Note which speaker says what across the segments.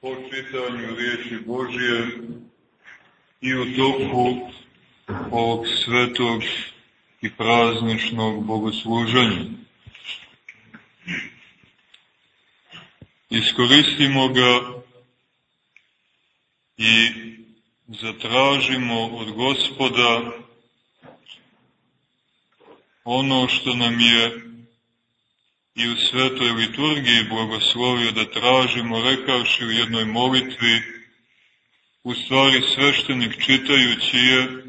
Speaker 1: po čitanju riječi Božije i u toku ovog svetog i prazničnog bogosluženja. Iskoristimo ga i zatražimo od gospoda ono što nam je i u svetoj liturgiji blagoslovio da tražimo, rekavši u jednoj molitvi, u stvari sveštenik čitajući je,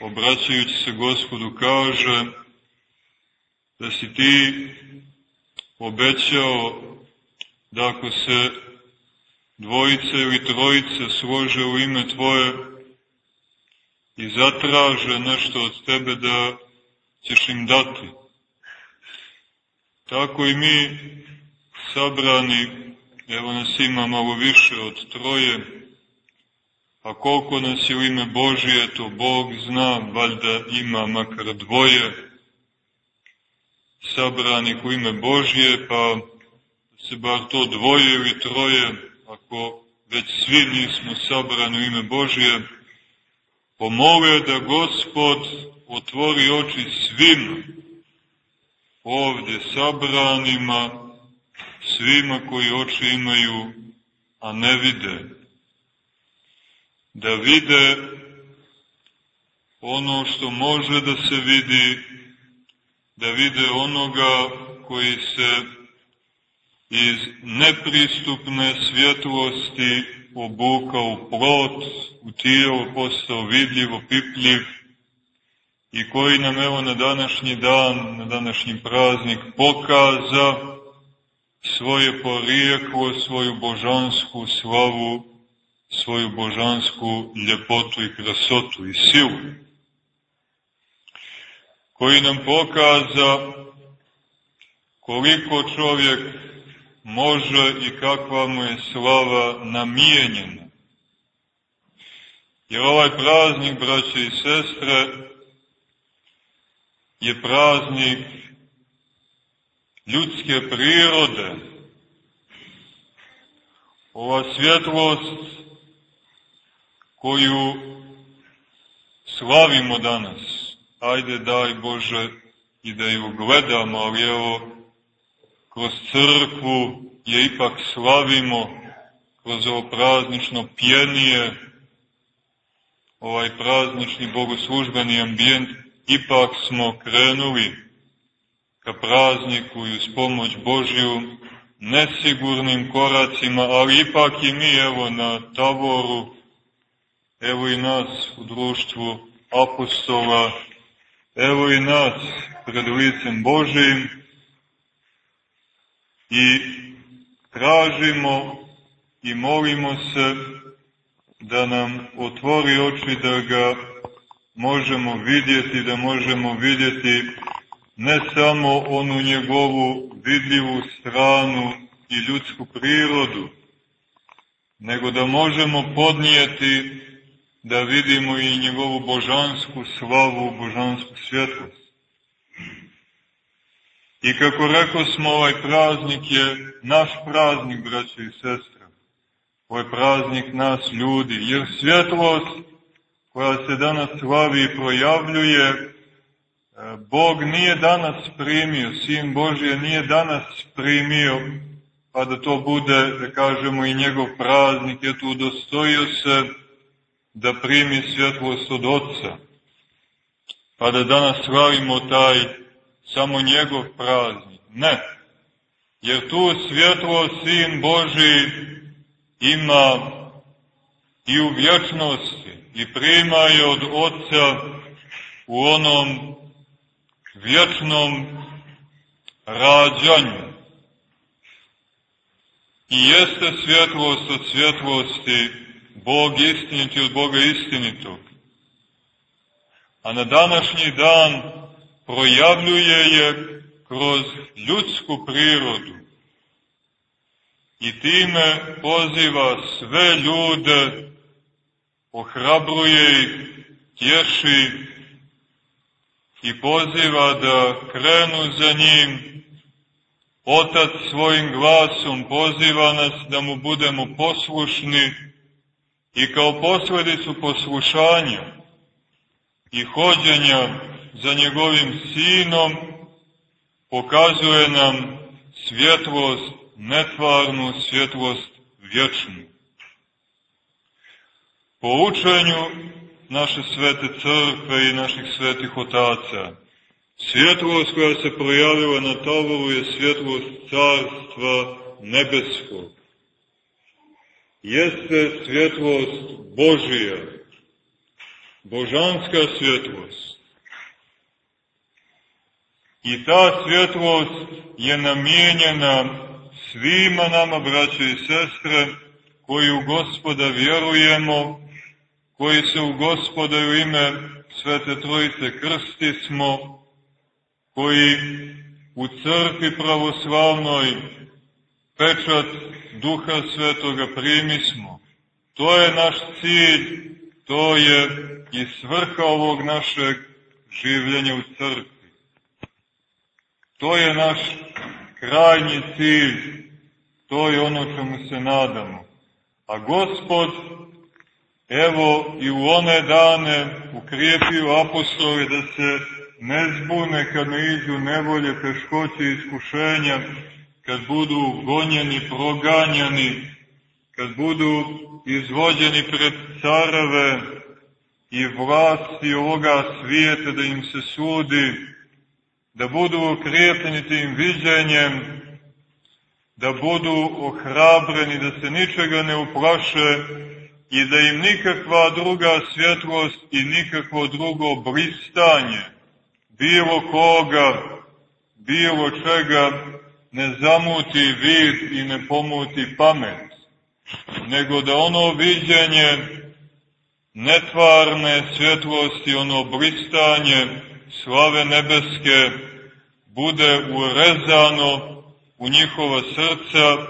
Speaker 1: obraćajući se gospodu, kaže da si ti obećao da ako se dvojice ili trojice slože u ime Tvoje i zatraže nešto od Tebe da ćeš im dati. Tako i mi sabrani, evo nas ima malo više od troje, a koliko nas je u ime Božije, to Bog zna, valjda ima makar dvoje sabranih u ime Božije, pa se bar to dvoje ili troje, ako već svi nismo sabrani u ime Božije, pomole da Gospod otvori oči svima ovde sabranima, svima koji oči imaju, a ne vide. Da vide ono što može da se vidi, da vide onoga koji se iz nepristupne svjetlosti obukao plot, u tijelo postao vidljivo, pipljiv, i koji nam evo na današnji dan, na današnji praznik pokaza svoje porijeklo, svoju božansku slavu, svoju božansku ljepotu i krasotu i silu. Koji nam pokaza koliko čovjek može i kakva mu je slava namijenjena. Jer ovaj praznik, braće i sestre, je praznik ljudske prirode. Ova svjetlost koju slavimo danas, ajde daj Bože i da ju gledamo, ali evo, kroz crkvu je ipak slavimo, kroz ovo praznično pjenije, ovaj praznični bogoslužbeni ambijent, ipak smo krenuli ka prazniku i uz pomoć Božju nesigurnim koracima, ali ipak i mi evo na tavoru, evo i nas u društvu apostola, evo i nas pred licem Božijim i tražimo i molimo se da nam otvori oči da ga možemo vidjeti, da možemo vidjeti ne samo onu njegovu vidljivu stranu i ljudsku prirodu, nego da možemo podnijeti da vidimo i njegovu božansku slavu, božansku svjetlost. I kako rekao smo, ovaj praznik je naš praznik, braće i sestre. Ovo je praznik nas ljudi, jer svjetlost koja se danas slavi i projavljuje, e, Bog nije danas primio, Sin Božije nije danas primio, pa da to bude, da kažemo, i njegov praznik, je tu udostojio se da primi svjetlost od Otca, pa da danas slavimo taj, samo njegov praznik. Ne, jer tu svjetlo Sin Boži ima i u vječnosti, i prima je od Otca u onom vječnom rađanju. I jeste svjetlost od svjetlosti, Bog istiniti od Boga istinitog. A na današnji dan projavljuje je kroz ljudsku prirodu. I time poziva sve ljude ohrabruje ih, tješi i poziva da krenu za njim Otac svojim glasom poziva nas da mu budemo poslušni i kao posledicu poslušanja i hođenja za njegovim sinom pokazuje nam svjetlost, netvarnu svjetlost vječnu. Po učenju naše svete crkve i naših svetih otaca, svjetlost koja se projavila na tavoru je svjetlost carstva nebeskog. Jeste svjetlost Božija, božanska svjetlost. I ta svjetlost je namijenjena svima nama, braće i sestre, koji u gospoda vjerujemo, koji se u gospoda u ime Svete Trojice krstismo, koji u crkvi pravoslavnoj pečat Duha Svetoga primismo. To je naš cilj, to je i svrha ovog našeg življenja u crkvi. To je naš krajnji cilj, to je ono čemu se nadamo. A Gospod, evo i u one dane ukrijepio apostoli da se ne zbune kad ne iđu nevolje, teškoće i iskušenja, kad budu gonjeni, proganjani, kad budu izvođeni pred careve i vlasti ovoga svijeta da im se sudi, da budu okrijepljeni tim viđenjem, da budu ohrabreni, da se ničega ne uplaše i da im nikakva druga svjetlost i nikakvo drugo bristanje, bilo koga, bilo čega, ne zamuti vid i ne pomuti pamet, nego da ono viđenje netvarne svjetlosti, ono bristanje, slave nebeske bude urezano u njihova srca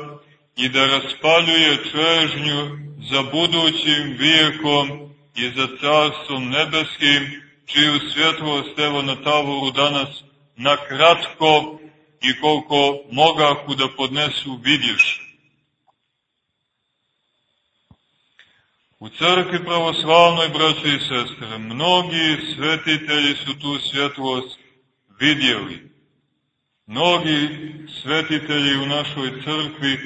Speaker 1: i da raspaljuje čežnju za budućim vijekom i za carstvom nebeskim, čiju svjetlost evo na tavoru danas na kratko i koliko mogaku da podnesu vidješ. U crkvi pravoslavnoj, braći i sestre, mnogi svetitelji su tu svjetlost vidjeli. Mnogi svetitelji u našoj crkvi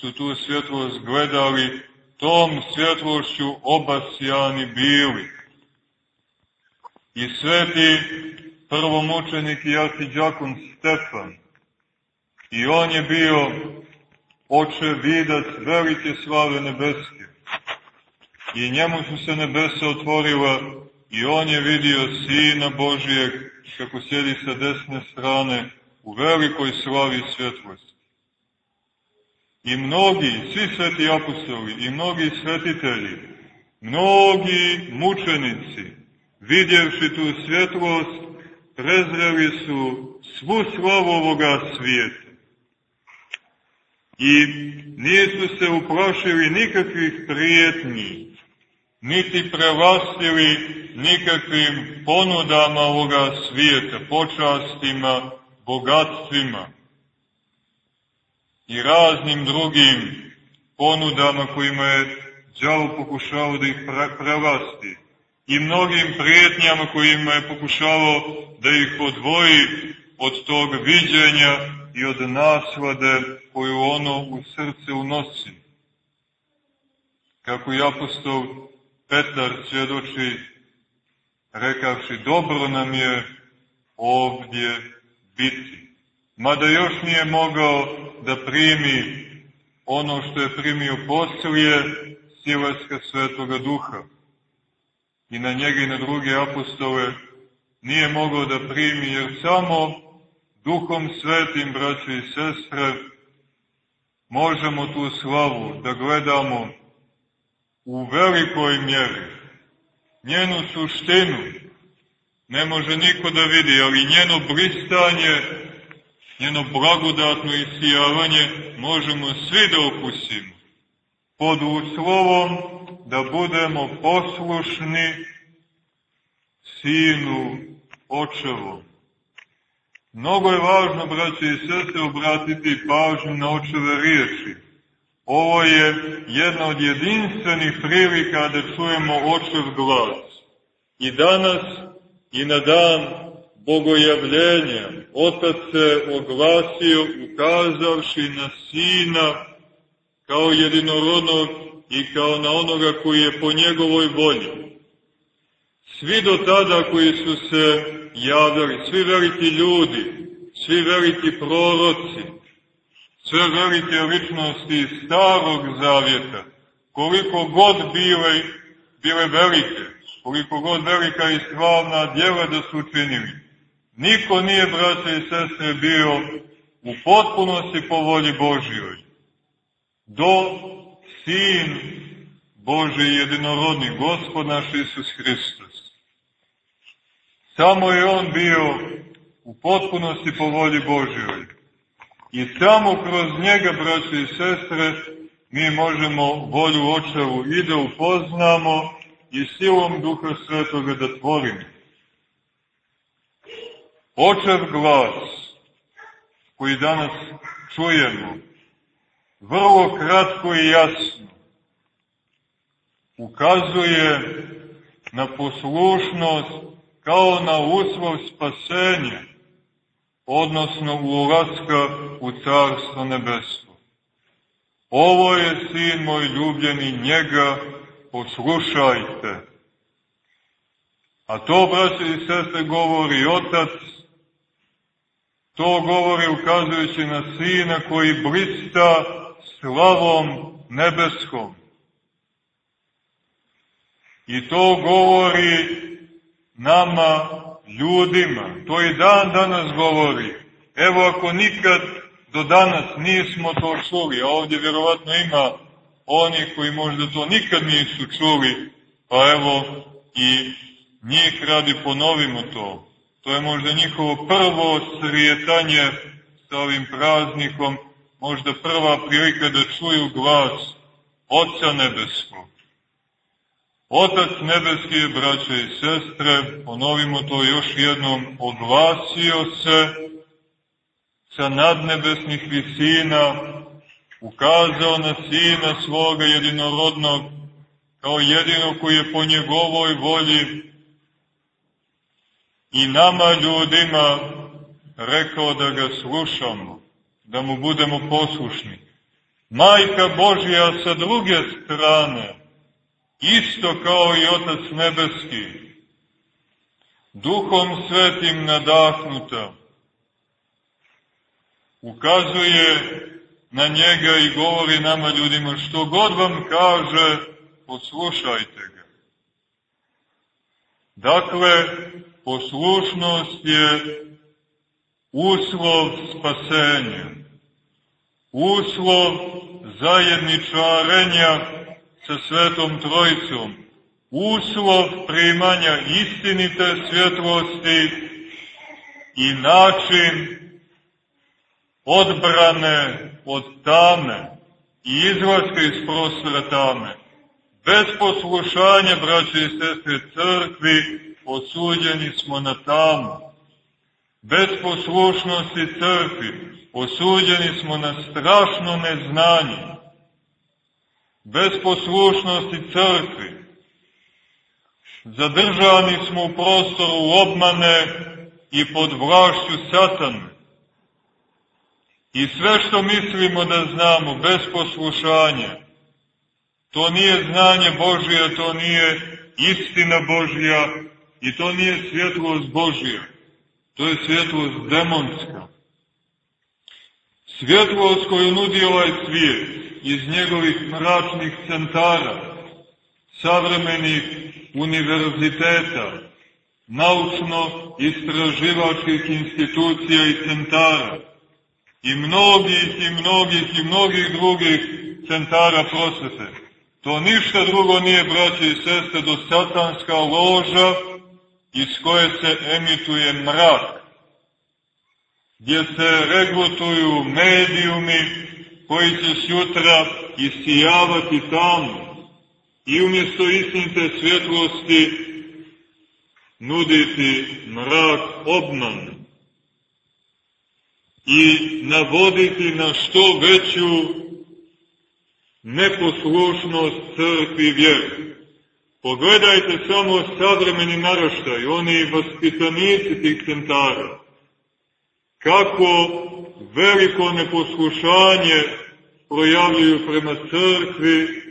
Speaker 1: su tu svjetlost gledali, tom svjetlošću obasjani bili. I sveti prvomučenik i arhiđakon Stefan, i on je bio oče vidac velike slave nebeske i njemu su se nebesa otvorila i on je vidio Sina Božijeg kako sjedi sa desne strane u velikoj slavi svjetlosti. I mnogi, svi sveti apostoli i mnogi svetitelji, mnogi mučenici, vidjevši tu svjetlost, prezreli su svu slavu ovoga svijeta. I nisu se uplašili nikakvih prijetnji, niti prevastili nikakvim ponudama ovoga svijeta, počastima, bogatstvima i raznim drugim ponudama kojima je đavo pokušao da ih prevasti i mnogim prijetnjama kojima je pokušavao da ih odvoji od tog viđenja i od naslade koju ono u srce unosi. Kako i apostol Petar svjedoči rekavši dobro nam je ovdje biti. Mada još nije mogao da primi ono što je primio poslije sileska svetoga duha. I na njega i na druge apostole nije mogao da primi, jer samo duhom svetim, braće i sestre, možemo tu slavu da gledamo u velikoj mjeri. Njenu suštinu ne može niko da vidi, ali njeno blistanje, njeno blagodatno isijavanje možemo svi da okusimo. Pod uslovom da budemo poslušni sinu očevom. Mnogo je važno, braće i sestre, obratiti pažnju na očeve riječi. Ovo je jedna od jedinstvenih prilika da čujemo očev glas. I danas i na dan bogojavljenja Otac se oglasio ukazavši na Sina kao jedinorodnog i kao na onoga koji je po njegovoj volji. Svi do tada koji su se javljali, svi veliki ljudi, svi veliki proroci, sve velike ličnosti starog zavjeta, koliko god bile, bile velike, koliko god velika i slavna djela da su učinili, niko nije, braće i sestre, bio u potpunosti po volji Božjoj. Do Sin Boži jedinorodni, Gospod naš Isus Hristos. Samo je On bio u potpunosti po volji Božjoj. I samo kroz njega, braći i sestre, mi možemo volju očevu i da upoznamo i silom Duha Svetoga da tvorimo. Očev glas koji danas čujemo, vrlo kratko i jasno, ukazuje na poslušnost kao na uslov spasenja, odnosno ulaska u Carstvo nebesko. Ovo je sin moj ljubljeni, njega poslušajte. A to, braće i sestre, govori otac, to govori ukazujući na sina koji blista slavom nebeskom. I to govori nama, ljudima. To i dan danas govori. Evo ako nikad do danas nismo to čuli, a ovdje vjerovatno ima oni koji možda to nikad nisu čuli, pa evo i njih radi ponovimo to. To je možda njihovo prvo srijetanje sa ovim praznikom, možda prva prilika da čuju glas Otca Nebeskog. Otac nebeski je, braće i sestre, ponovimo to još jednom, oglasio se sa nadnebesnih visina, ukazao na sina svoga jedinorodnog, kao jedino koji je po njegovoj volji i nama ljudima rekao da ga slušamo, da mu budemo poslušni. Majka Božja sa druge strane, isto kao i Otac Nebeski, Duhom Svetim nadahnuta, ukazuje na njega i govori nama ljudima što god vam kaže, poslušajte ga. Dakle, poslušnost je uslov spasenja, uslov zajedničarenja sa Svetom Trojicom, uslov primanja istinite svjetlosti i način odbrane od tame i izlaska iz prostora tame. Bez poslušanja, braće i sestre crkvi, osuđeni smo na tamu. Bez poslušnosti crkvi, osuđeni smo na strašno neznanje bez poslušnosti crkvi. Zadržani smo u prostoru obmane i pod vlašću satane. I sve što mislimo da znamo bez poslušanja, to nije znanje Božija, to nije istina Božja i to nije svjetlost Božja. To je svjetlost demonska. Svjetlost koju nudi ovaj svijet iz njegovih mračnih centara, savremenih univerziteta, naučno-istraživačkih institucija i centara i mnogih i mnogih i mnogih drugih centara prosvete. To ništa drugo nije, braće i sestre, do satanska loža iz koje se emituje mrak, gdje se regrutuju medijumi, koji će sutra isijavati tamo i umjesto istinite svjetlosti nuditi mrak obman. i navoditi na što veću neposlušnost crkvi vjeru. Pogledajte samo savremeni naraštaj, oni vaspitanici tih centara. Kako veliko neposlušanje projavljuju prema crkvi,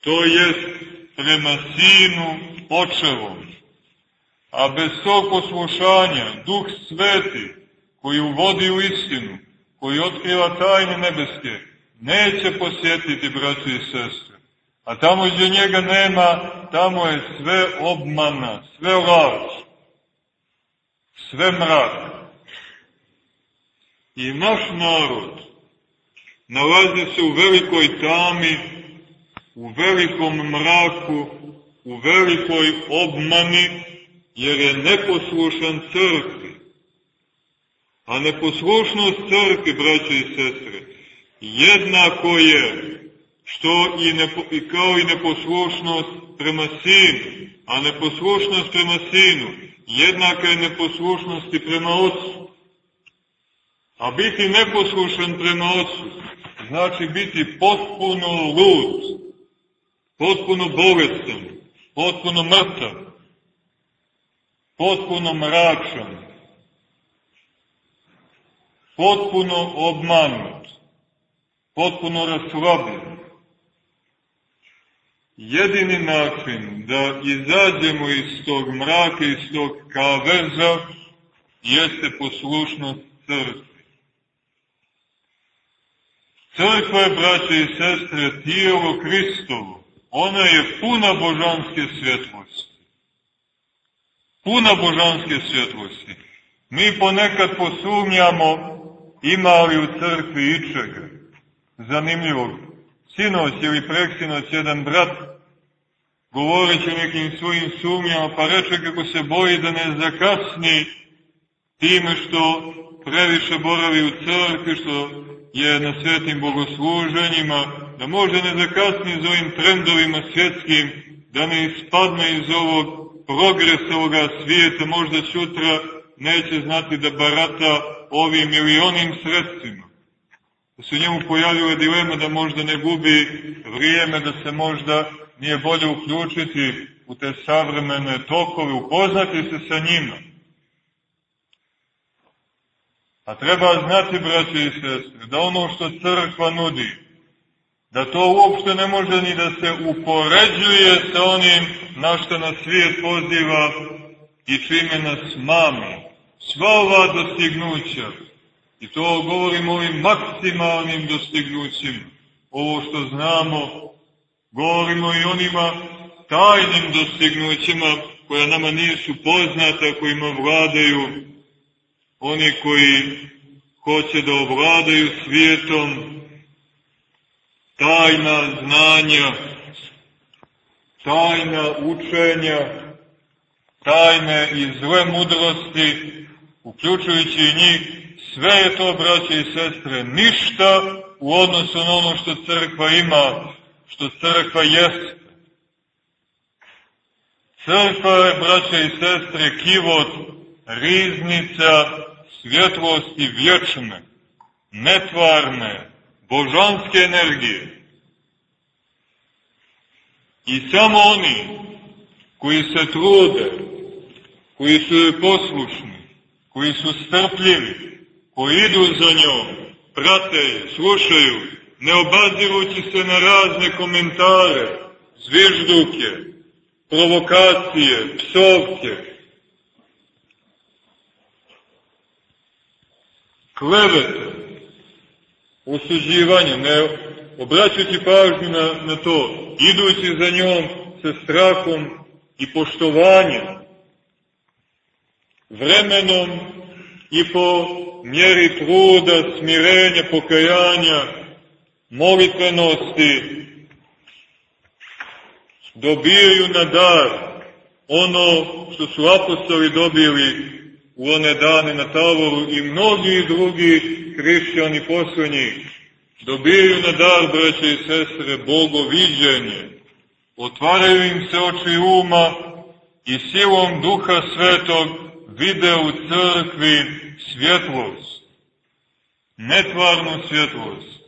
Speaker 1: to jest prema sinu očevom. A bez tog poslušanja, duh sveti, koji uvodi u istinu, koji otkriva tajne nebeske, neće posjetiti braću i sestre. A tamo gdje njega nema, tamo je sve obmana, sve laž, sve mrak. I naš narod nalazi se u velikoj tami, u velikom mraku, u velikoj obmani, jer je neposlušan crkvi. A neposlušnost crkvi, braće i sestre, jednako je što i, i kao i neposlušnost prema sinu, a neposlušnost prema sinu jednaka je neposlušnosti prema ocu. A biti neposlušan prema ocu znači biti potpuno lud, potpuno bolestan, potpuno mrtav, potpuno mračan, potpuno obmanut, potpuno raslobljen. Jedini način da izađemo iz tog mraka, iz tog kaveza, jeste poslušnost crkve. Crkva je, braće i sestre, tijelo Hristovo. Ona je puna božanske svjetlosti. Puna božanske svjetlosti. Mi ponekad posumnjamo ima li u crkvi ičega. Zanimljivog. Sinoć ili preksinoć jedan brat govoreći o nekim svojim sumnjama, pa reče kako se boji da ne zakasni time što previše boravi u crkvi, što je na svetim bogosluženjima, da možda ne zakasni za ovim trendovima svjetskim, da ne ispadne iz ovog progresa ovoga svijeta, možda sutra neće znati da barata ovim ili onim sredstvima. Da se njemu pojavljuje dilema da možda ne gubi vrijeme, da se možda nije bolje uključiti u te savremene tokove, upoznati se sa njima A treba znati, braće i sestre, da ono što crkva nudi, da to uopšte ne može ni da se upoređuje sa onim na što nas svijet poziva i čime nas mami. Sva ova dostignuća, i to govorimo ovim maksimalnim dostignućima, ovo što znamo, govorimo i onima tajnim dostignućima koja nama nisu poznata, kojima vladaju oni koji hoće da ovladaju svijetom, tajna znanja, tajna učenja, tajne i zle mudrosti, uključujući i njih, sve je to, braće i sestre, ništa u odnosu na ono što crkva ima, što crkva jeste. Crkva je, braće i sestre, kivot, riznica svjetlosti vječne, netvarne, božanske energije. I samo oni koji se trude, koji su poslušni, koji su strpljivi, koji idu za njom, prate, slušaju, ne obazirući se na razne komentare, zvižduke, provokacije, psovke, klevete, osuđivanje, ne obraćajući pažnju na, na to, idući za njom sa strahom i poštovanjem, vremenom i po mjeri truda, smirenja, pokajanja, molitvenosti, dobijaju na dar ono što su apostoli dobili u one dane na tavoru i mnogi drugi hrišćani poslednji dobijaju na dar, braće i sestre, bogoviđenje. Otvaraju im se oči uma i silom duha svetog vide u crkvi svjetlost. netvarnu svjetlost.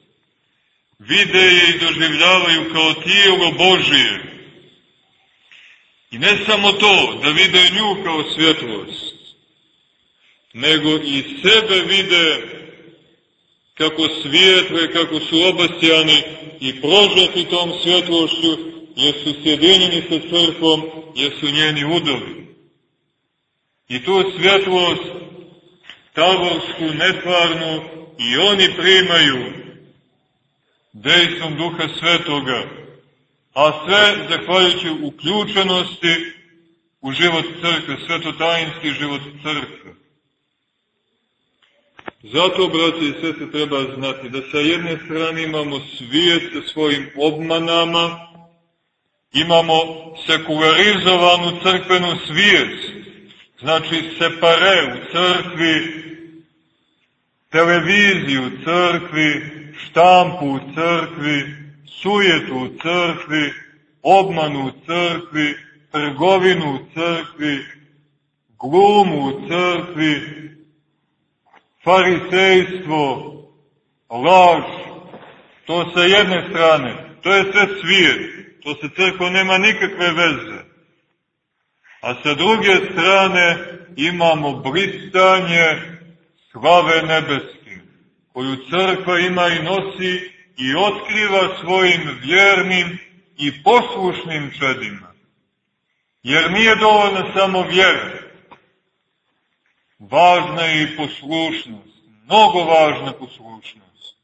Speaker 1: Vide je i doživljavaju kao tijelo Božije. I ne samo to, da vide nju kao svjetlost, nego i sebe vide kako svijetle, kako su obasjani i prožeti tom svjetlošću, jer su sjedinjeni sa crkvom, jer su njeni udovi. I tu svjetlost, tavorsku, netvarnu, i oni primaju dejstvom Duha Svetoga, a sve zahvaljujući uključenosti u život crkve, svetotajinski život crkve. Zato, braći i sese, treba znati da sa jedne strane imamo svijet sa svojim obmanama, imamo sekularizovanu crkvenu svijest, znači separe u crkvi, televiziju u crkvi, štampu u crkvi, sujetu u crkvi, obmanu u crkvi, trgovinu u crkvi, glumu u crkvi, farisejstvo, laž, to sa jedne strane, to je sve svijet, to se crkva nema nikakve veze. A sa druge strane imamo blistanje slave nebeske, koju crkva ima i nosi i otkriva svojim vjernim i poslušnim čedima. Jer nije dovoljna samo vjera, važna je i poslušnost, mnogo važna poslušnost.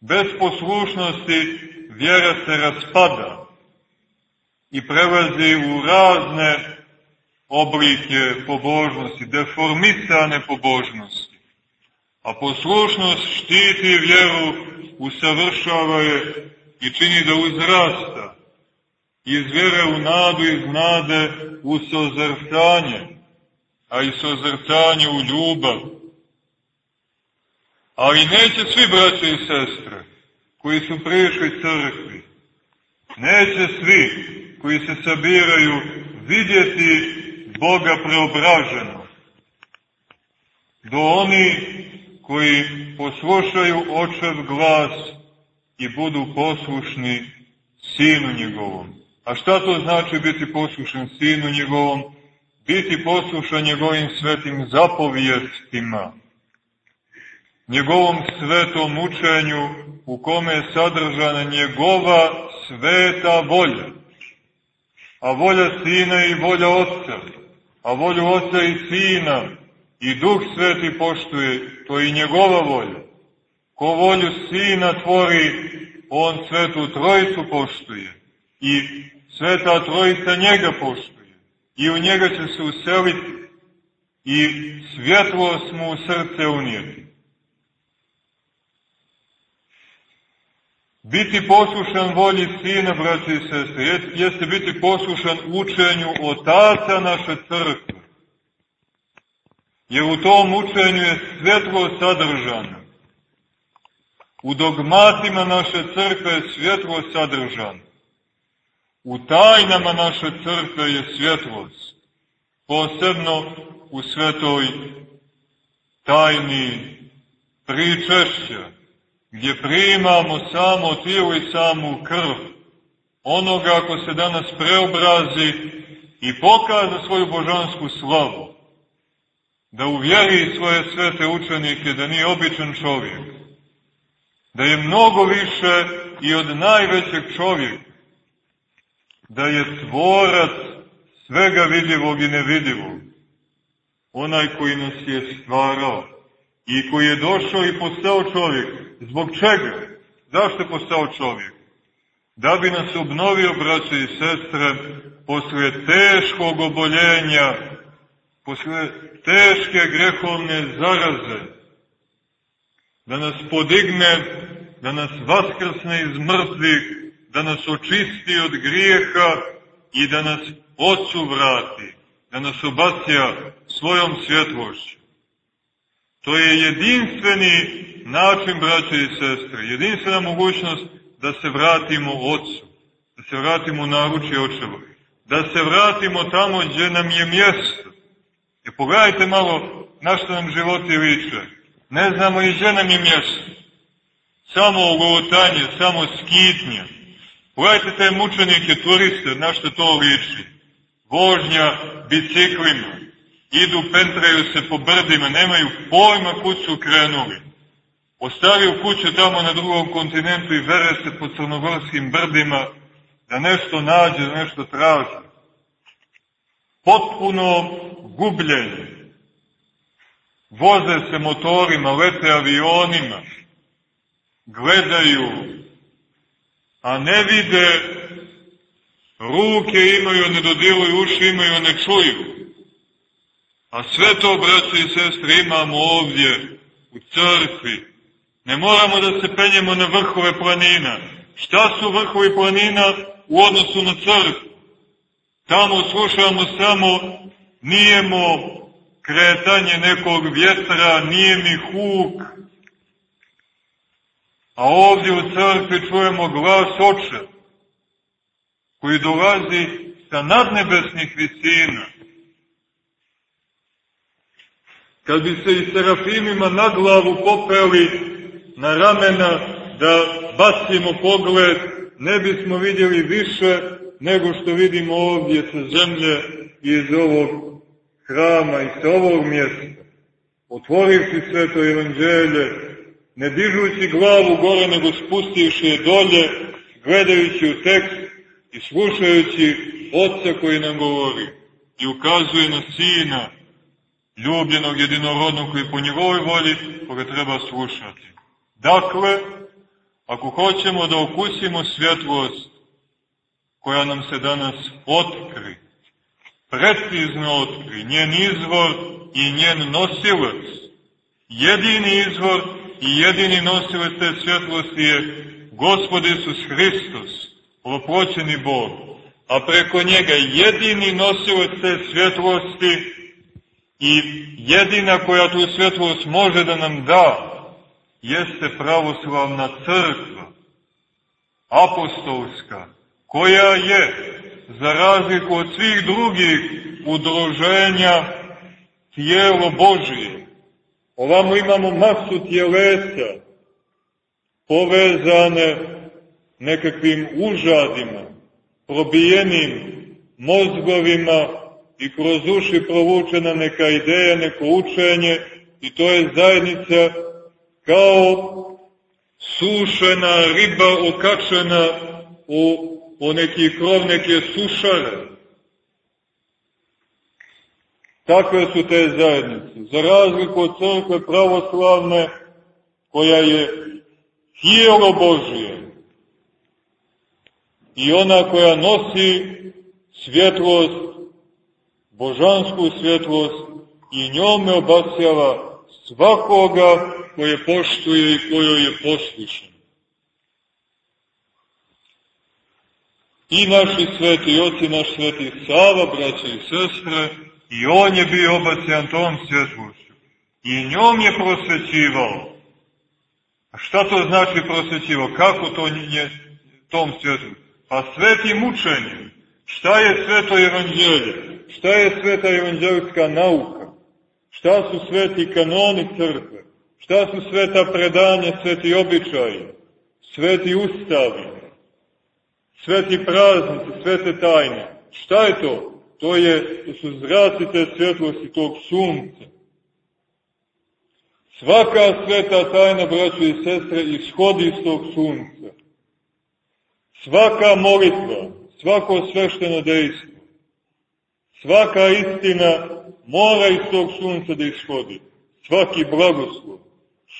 Speaker 1: Bez poslušnosti vjera se raspada i prelazi u razne oblike pobožnosti, deformisane pobožnosti. A poslušnost štiti vjeru, usavršava je i čini da uzrasta. Iz vjere u nadu, iz nade u sozrcanje a i sozrcanje u ljubav. Ali neće svi braće i sestre koji su prišli crkvi, neće svi koji se sabiraju vidjeti Boga preobraženo. Do oni koji poslušaju očev glas i budu poslušni sinu njegovom. A šta to znači biti poslušan sinu njegovom? biti poslušan njegovim svetim zapovijestima, njegovom svetom učenju u kome je sadržana njegova sveta volja, a volja Sina i volja Otca, a volju Otca i Sina i Duh Sveti poštuje, to i njegova volja. Ko volju Sina tvori, on svetu trojicu poštuje i sveta trojica njega poštuje i u njega će se useliti i svjetlost mu u srce unijeti. Biti poslušan volji Sina, braći i sestre, jeste biti poslušan učenju Otaca naše crkve. Jer u tom učenju je svjetlo sadržano. U dogmatima naše crkve je svjetlo sadržano. U tajnama naše crkve je svjetlost, posebno u svetoj tajni pričešća, gdje primamo samo tijelo i samu krv, onoga ako se danas preobrazi i pokaza svoju božansku slavu, da uvjeri svoje svete učenike da nije običan čovjek, da je mnogo više i od najvećeg čovjeka, da je tvorac svega vidljivog i nevidljivog. Onaj koji nas je stvarao i koji je došao i postao čovjek. Zbog čega? Zašto je postao čovjek? Da bi nas obnovio, braće i sestre, posle teškog oboljenja, posle teške grehovne zaraze, da nas podigne, da nas vaskrsne iz mrtvih, da nas očisti od grijeha i da nas Otcu vrati, da nas obacija svojom svjetlošću. To je jedinstveni način, braće i sestre, jedinstvena mogućnost da se vratimo Otcu, da se vratimo u naručje Očevo, da se vratimo tamo gdje nam je mjesto. I pogledajte malo na što nam životi liče. Ne znamo i gdje nam je mjesto. Samo lutanje, samo skitnje. Pogledajte te mučenike turiste, na što to liči. Vožnja biciklima. Idu, pentraju se po brdima, nemaju pojma kud su krenuli. Ostavio kuću tamo na drugom kontinentu i vere se po crnogorskim brdima da nešto nađe, da nešto traži. Potpuno gubljenje. Voze se motorima, lete avionima, gledaju, a ne vide, ruke imaju, ne dodiluju, uši imaju, ne čuju. A sve to, braći i sestre, imamo ovdje u crkvi. Ne moramo da se penjemo na vrhove planina. Šta su vrhovi planina u odnosu na crkvu? Tamo slušamo samo nijemo kretanje nekog vjetra, nijemi huk, a ovdje u crkvi čujemo glas oče, koji dolazi sa nadnebesnih visina. Kad bi se i serafimima na glavu popeli na ramena da bacimo pogled, ne bismo vidjeli više nego što vidimo ovdje sa zemlje iz ovog hrama i sa ovog mjesta. Otvorivši sveto evanđelje, ne dižući glavu gore, nego spustivši je dolje, gledajući u tekst i slušajući Otca koji nam govori i ukazuje na Sina, ljubljenog jedinorodnog koji po njegovoj volji koga treba slušati. Dakle, ako hoćemo da okusimo svjetlost koja nam se danas otkri, precizno otkri, njen izvor i njen nosilac, jedini izvor i jedini nosilac te svjetlosti je Gospod Isus Hristos, oploćeni Bog, a preko njega jedini nosilac te svjetlosti i jedina koja tu svjetlost može da nam da, jeste pravoslavna crkva, apostolska, koja je, za razliku od svih drugih udruženja, tijelo Božije. Ovamo imamo masu tijelesa, povezane nekakvim užadima, probijenim mozgovima i kroz uši provučena neka ideja, neko učenje i to je zajednica kao sušena riba okačena u, u neki krov neke sušare. Takve su te zajednice. Za razliku od crkve pravoslavne, koja je tijelo Božije i ona koja nosi svjetlost, božansku svjetlost i njome obasjava svakoga koje poštuje i kojoj je poslušan. I naši sveti oci, naš sveti Sava, braće i sestre, i on je bio obacijan tom svjetlošću. I njom je prosvećivao. A šta to znači prosvećivao? Kako to je tom svjetlu? Pa svetim učenjem. Šta je sveto evanđelje? Šta je sveta evanđelska nauka? Šta su sveti kanoni crkve? Šta su sveta predanja, sveti običaji? Sveti ustavi? Sveti praznici, svete tajne? Šta je to? To, je, to su zraci te svjetlosti tog sunca. Svaka sveta tajna, braćo i sestre, ishodi iz tog sunca. Svaka molitva, svako svešteno dejstvo, svaka istina mora iz tog sunca da ishodi. Svaki blagoslov,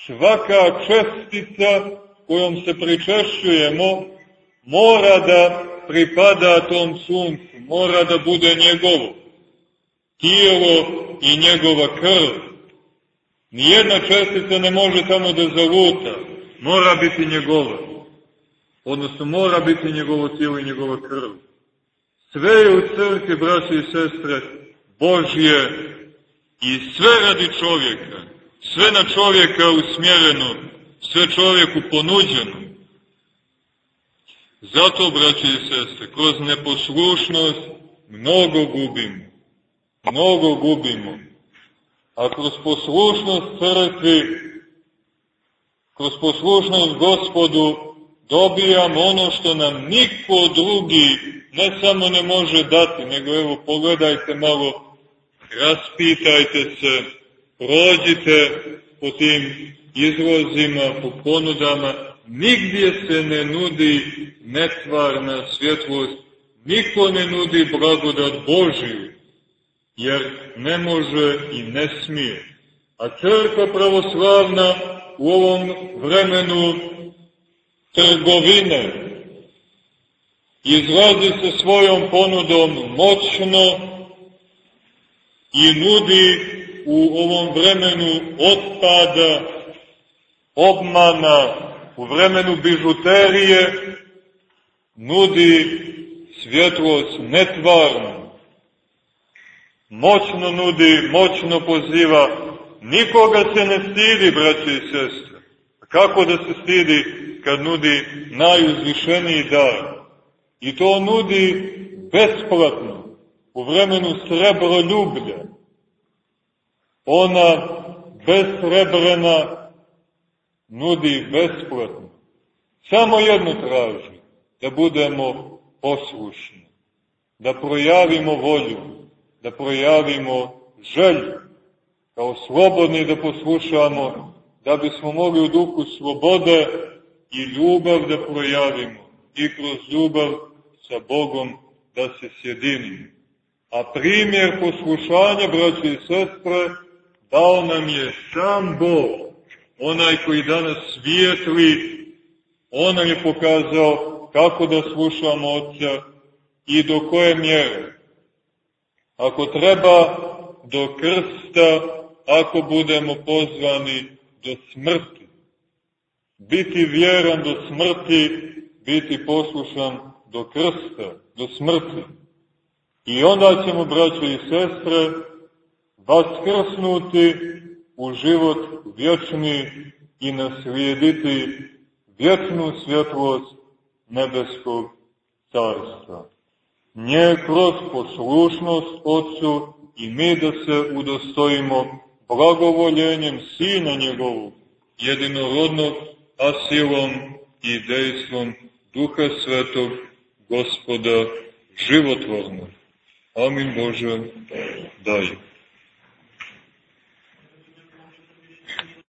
Speaker 1: svaka čestica kojom se pričešćujemo, mora da pripada tom suncu, mora da bude njegovo tijelo i njegova krv. Nijedna čestica ne može tamo da zaluta, mora biti njegova. Odnosno, mora biti njegovo tijelo i njegova krv. Sve je u crkvi, braći i sestre, Božje i sve radi čovjeka, sve na čovjeka usmjereno, sve čovjeku ponuđeno. Zato, braći i sestre, kroz neposlušnost mnogo gubimo. Mnogo gubimo. A kroz poslušnost crkvi kroz poslušnost gospodu dobijamo ono što nam niko drugi ne samo ne može dati, nego evo pogledajte malo, raspitajte se, prođite po tim izlozima, po ponudama, nigdje se ne nudi netvarna svjetlost, niko ne nudi blagodat Božiju, jer ne može i ne smije. A crkva pravoslavna u ovom vremenu trgovine izlazi sa svojom ponudom moćno i nudi u ovom vremenu otpada, obmana, u vremenu bižuterije, nudi svjetlost netvarnu. Moćno nudi, moćno poziva, nikoga se ne stidi, braće i sestre. Kako da se stidi kad nudi najuzvišeniji dar? I to nudi besplatno, u vremenu srebroljublja. Ona besrebrena nudi besplatno. Samo jedno traži, da budemo poslušni, da projavimo volju, da projavimo želju, kao slobodni da poslušamo, da bismo mogli u duhu slobode i ljubav da projavimo i kroz ljubav sa Bogom da se sjedinimo. A primjer poslušanja, braći i sestre, dao nam je sam Bog, onaj koji danas svijetli, on nam je pokazao kako da slušamo Otca i do koje mjere. Ako treba, do krsta, ako budemo pozvani do smrti. Biti vjeran do smrti, biti poslušan do krsta, do smrti. I onda ćemo, braće i sestre, vaskrsnuti u život vječni i naslijediti vječnu svjetlost nebeskog carstva. Nje kroz poslušnost Otcu i mi da se udostojimo blagovoljenjem Sina njegovog, jedinorodnog, a silom i dejstvom Duha Svetog, Gospoda životvornog. Amin Bože, daj.